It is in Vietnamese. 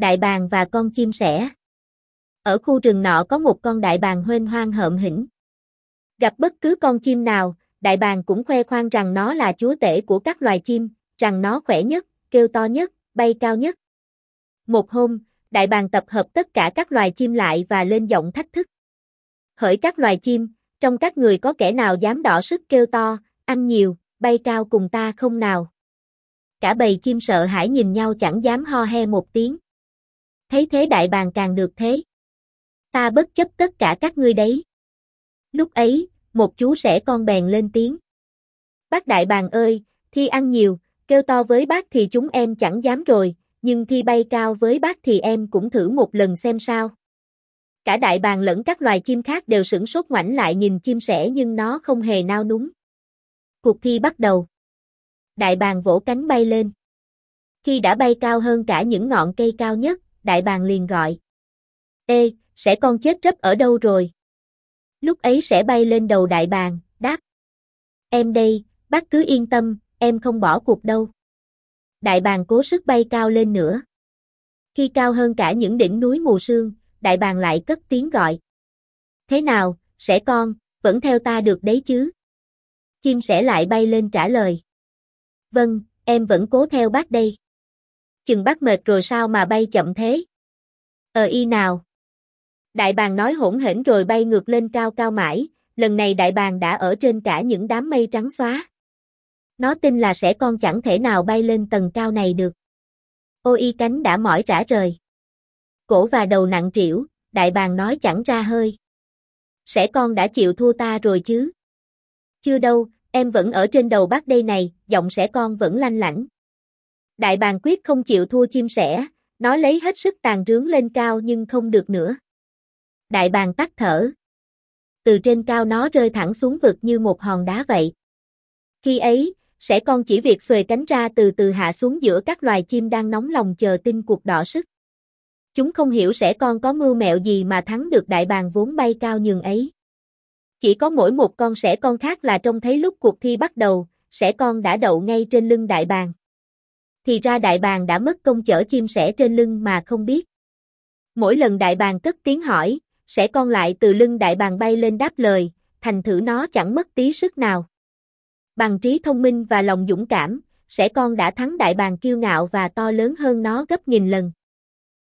Đại bàng và con chim sẻ. Ở khu rừng nọ có một con đại bàng huênh hoang hợm hỉnh Gặp bất cứ con chim nào, đại bàng cũng khoe khoang rằng nó là chúa tể của các loài chim, rằng nó khỏe nhất, kêu to nhất, bay cao nhất. Một hôm, đại bàng tập hợp tất cả các loài chim lại và lên giọng thách thức. Hỡi các loài chim, trong các người có kẻ nào dám đỏ sức kêu to, ăn nhiều, bay cao cùng ta không nào? Cả bầy chim sợ hãi nhìn nhau chẳng dám ho he một tiếng. Thấy thế đại bàng càng được thế. Ta bất chấp tất cả các ngươi đấy. Lúc ấy, một chú sẻ con bèn lên tiếng. Bác đại bàng ơi, thi ăn nhiều, kêu to với bác thì chúng em chẳng dám rồi, nhưng thi bay cao với bác thì em cũng thử một lần xem sao. Cả đại bàng lẫn các loài chim khác đều sửng sốt ngoảnh lại nhìn chim sẻ nhưng nó không hề nao núng. Cuộc thi bắt đầu. Đại bàng vỗ cánh bay lên. Khi đã bay cao hơn cả những ngọn cây cao nhất, đại bàng liền gọi. Ê, sẽ con chết rấp ở đâu rồi? Lúc ấy sẽ bay lên đầu đại bàng, đáp. Em đây, bác cứ yên tâm, em không bỏ cuộc đâu. Đại bàng cố sức bay cao lên nữa. Khi cao hơn cả những đỉnh núi mù sương, đại bàng lại cất tiếng gọi. Thế nào, sẽ con, vẫn theo ta được đấy chứ? Chim sẽ lại bay lên trả lời. Vâng, em vẫn cố theo bác đây. Chừng bác mệt rồi sao mà bay chậm thế? Ờ y nào. Đại bàng nói hỗn hển rồi bay ngược lên cao cao mãi, lần này đại bàng đã ở trên cả những đám mây trắng xóa. Nó tin là sẽ con chẳng thể nào bay lên tầng cao này được. Ô y cánh đã mỏi rã rời. Cổ và đầu nặng trĩu, đại bàng nói chẳng ra hơi. Sẽ con đã chịu thua ta rồi chứ? Chưa đâu, em vẫn ở trên đầu bác đây này, giọng sẽ con vẫn lanh lảnh. Đại bàng quyết không chịu thua chim sẻ, nó lấy hết sức tàn rướng lên cao nhưng không được nữa. Đại bàng tắt thở. Từ trên cao nó rơi thẳng xuống vực như một hòn đá vậy. Khi ấy, sẽ con chỉ việc xuề cánh ra từ từ hạ xuống giữa các loài chim đang nóng lòng chờ tin cuộc đỏ sức. Chúng không hiểu sẽ con có mưu mẹo gì mà thắng được đại bàng vốn bay cao nhường ấy. Chỉ có mỗi một con sẻ con khác là trông thấy lúc cuộc thi bắt đầu, sẻ con đã đậu ngay trên lưng đại bàng. Thì ra đại bàng đã mất công chở chim sẻ trên lưng mà không biết. Mỗi lần đại bàng cất tiếng hỏi, sẻ con lại từ lưng đại bàng bay lên đáp lời, thành thử nó chẳng mất tí sức nào. Bằng trí thông minh và lòng dũng cảm, sẻ con đã thắng đại bàng kiêu ngạo và to lớn hơn nó gấp nghìn lần.